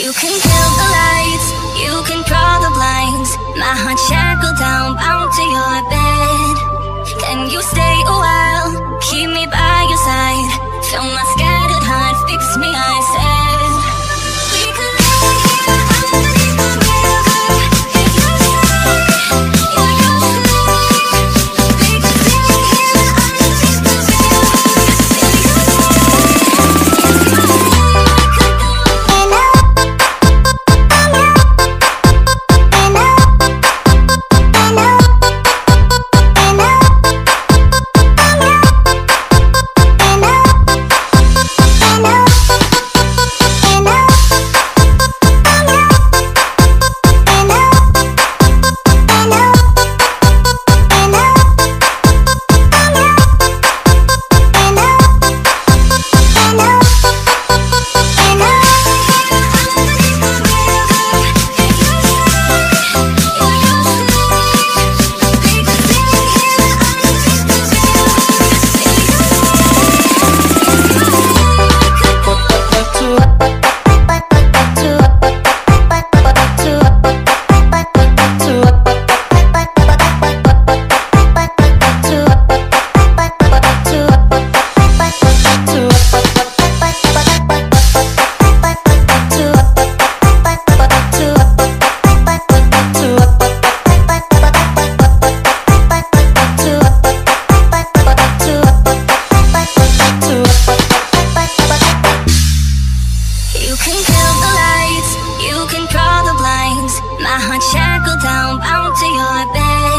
You can kill the lights, you can draw the blinds. My heart shackled down, bound to your bed. Can you stay a while? Keep me by your side. Fill my scattered You can kill the lights, you can draw the blinds. My heart shackled down, bound to your bed.